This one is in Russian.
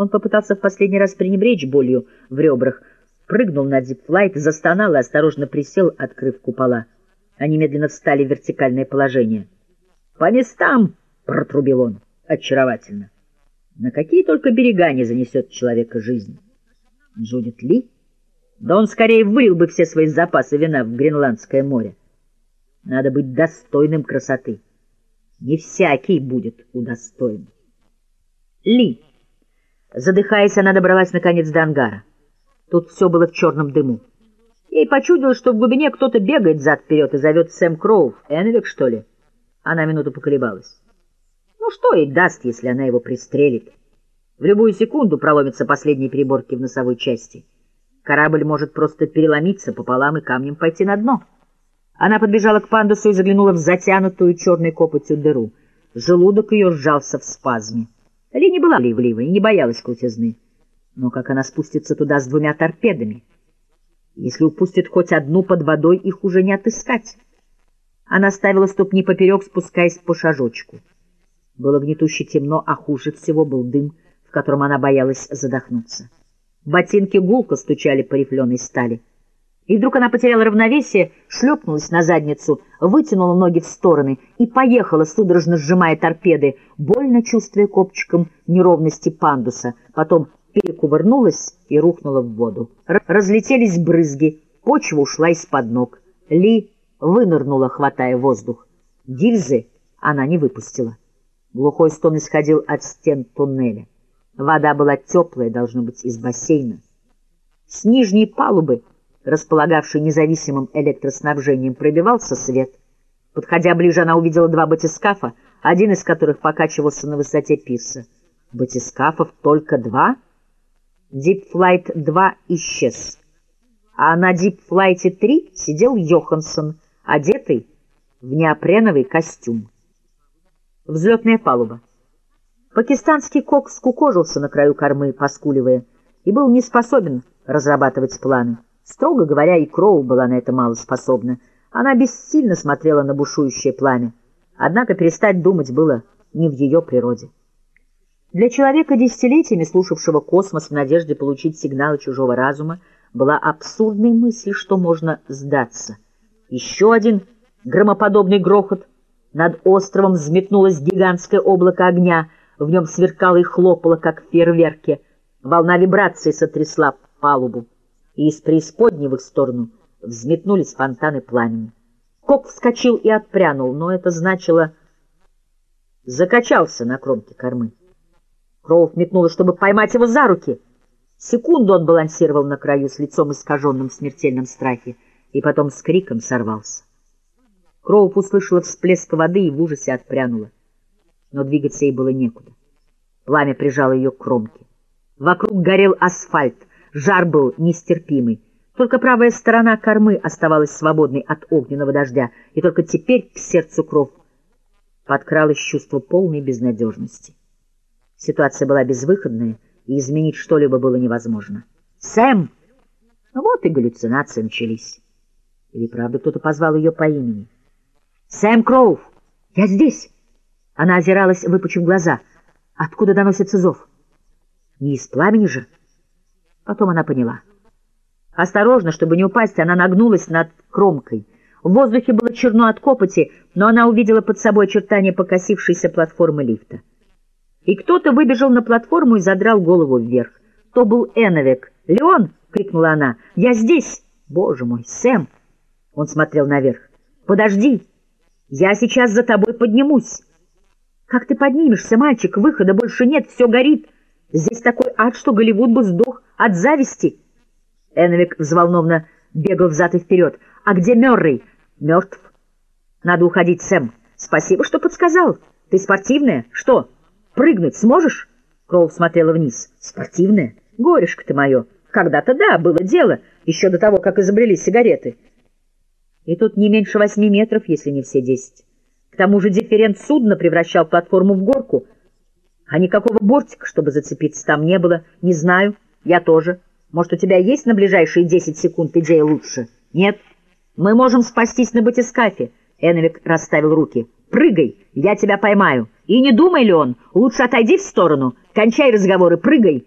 Он попытался в последний раз пренебречь болью в ребрах, прыгнул на дипфлайт, застонал и осторожно присел, открыв купола. Они медленно встали в вертикальное положение. «По местам!» — протрубил он. «Очаровательно! На какие только берега не занесет человека жизнь!» «Джудит Ли?» Да он скорее вылил бы все свои запасы вина в Гренландское море. Надо быть достойным красоты. Не всякий будет удостоен. Ли. Задыхаясь, она добралась наконец до ангара. Тут все было в черном дыму. Ей почудилось, что в глубине кто-то бегает взад-вперед и зовет Сэм Кроув. Энвик, что ли? Она минуту поколебалась. Ну что ей даст, если она его пристрелит? В любую секунду проломятся последние переборки в носовой части. Корабль может просто переломиться пополам и камнем пойти на дно. Она подбежала к пандусу и заглянула в затянутую черной копотью дыру. Желудок ее сжался в спазме. Ли не была ливливой и не боялась крутизны. Но как она спустится туда с двумя торпедами? Если упустит хоть одну под водой, их уже не отыскать. Она ставила ступни поперек, спускаясь по шажочку. Было гнетуще темно, а хуже всего был дым, в котором она боялась задохнуться. Ботинки гулко стучали по рифленой стали. И вдруг она потеряла равновесие, шлепнулась на задницу, вытянула ноги в стороны и поехала, судорожно сжимая торпеды, больно чувствуя копчиком неровности пандуса. Потом перекувырнулась и рухнула в воду. Разлетелись брызги, почва ушла из-под ног. Ли вынырнула, хватая воздух. Гильзы она не выпустила. Глухой стон исходил от стен туннеля. Вода была теплая, должно быть, из бассейна. С нижней палубы, располагавшей независимым электроснабжением, пробивался свет. Подходя ближе, она увидела два батискафа, один из которых покачивался на высоте пирса. Батискафов только два? Дипфлайт 2 исчез. А на Дипфлайте 3 сидел Йоханссон, одетый в неопреновый костюм. Взлетная палуба. Пакистанский кок скукожился на краю кормы, поскуливая, и был не способен разрабатывать планы. Строго говоря, и Кроу была на это мало способна. Она бессильно смотрела на бушующее пламя. Однако перестать думать было не в ее природе. Для человека, десятилетиями слушавшего космос в надежде получить сигналы чужого разума, была абсурдной мысль, что можно сдаться. Еще один громоподобный грохот. Над островом взметнулось гигантское облако огня — в нем сверкало и хлопало, как в фейерверке. Волна вибрации сотрясла палубу, и из преисподней в их сторону взметнулись фонтаны пламени. Кок вскочил и отпрянул, но это значило... Закачался на кромке кормы. Кроув метнула, чтобы поймать его за руки. Секунду он балансировал на краю с лицом искаженным в смертельном страхе, и потом с криком сорвался. Кроув услышала всплеск воды и в ужасе отпрянула но двигаться ей было некуда. Пламя прижало ее к кромке. Вокруг горел асфальт, жар был нестерпимый. Только правая сторона кормы оставалась свободной от огненного дождя, и только теперь к сердцу кров подкралось чувство полной безнадежности. Ситуация была безвыходная, и изменить что-либо было невозможно. «Сэм!» Вот и галлюцинации начались. Или правда кто-то позвал ее по имени? «Сэм Кроув! Я здесь!» Она озиралась, выпучив глаза. Откуда доносится зов? Не из пламени же? Потом она поняла. Осторожно, чтобы не упасть, она нагнулась над кромкой. В воздухе было черно от копоти, но она увидела под собой очертания покосившейся платформы лифта. И кто-то выбежал на платформу и задрал голову вверх. То был Эновик. «Леон!» — крикнула она. «Я здесь!» «Боже мой, Сэм!» Он смотрел наверх. «Подожди! Я сейчас за тобой поднимусь!» Как ты поднимешься, мальчик? Выхода больше нет, все горит. Здесь такой ад, что Голливуд бы сдох от зависти. Эновик взволнованно бегал взад и вперед. А где Мёррей? Мертв. Надо уходить, Сэм. Спасибо, что подсказал. Ты спортивная? Что, прыгнуть сможешь? Кроу смотрела вниз. Спортивная? Горюшка ты мое. Когда-то да, было дело, еще до того, как изобрели сигареты. И тут не меньше восьми метров, если не все десять. К тому же дифферент судна превращал платформу в горку, а никакого бортика, чтобы зацепиться, там не было. Не знаю, я тоже. Может, у тебя есть на ближайшие десять секунд идея лучше? Нет. Мы можем спастись на батискафе. Эновик расставил руки. Прыгай, я тебя поймаю. И не думай, Леон, лучше отойди в сторону. Кончай разговоры, прыгай.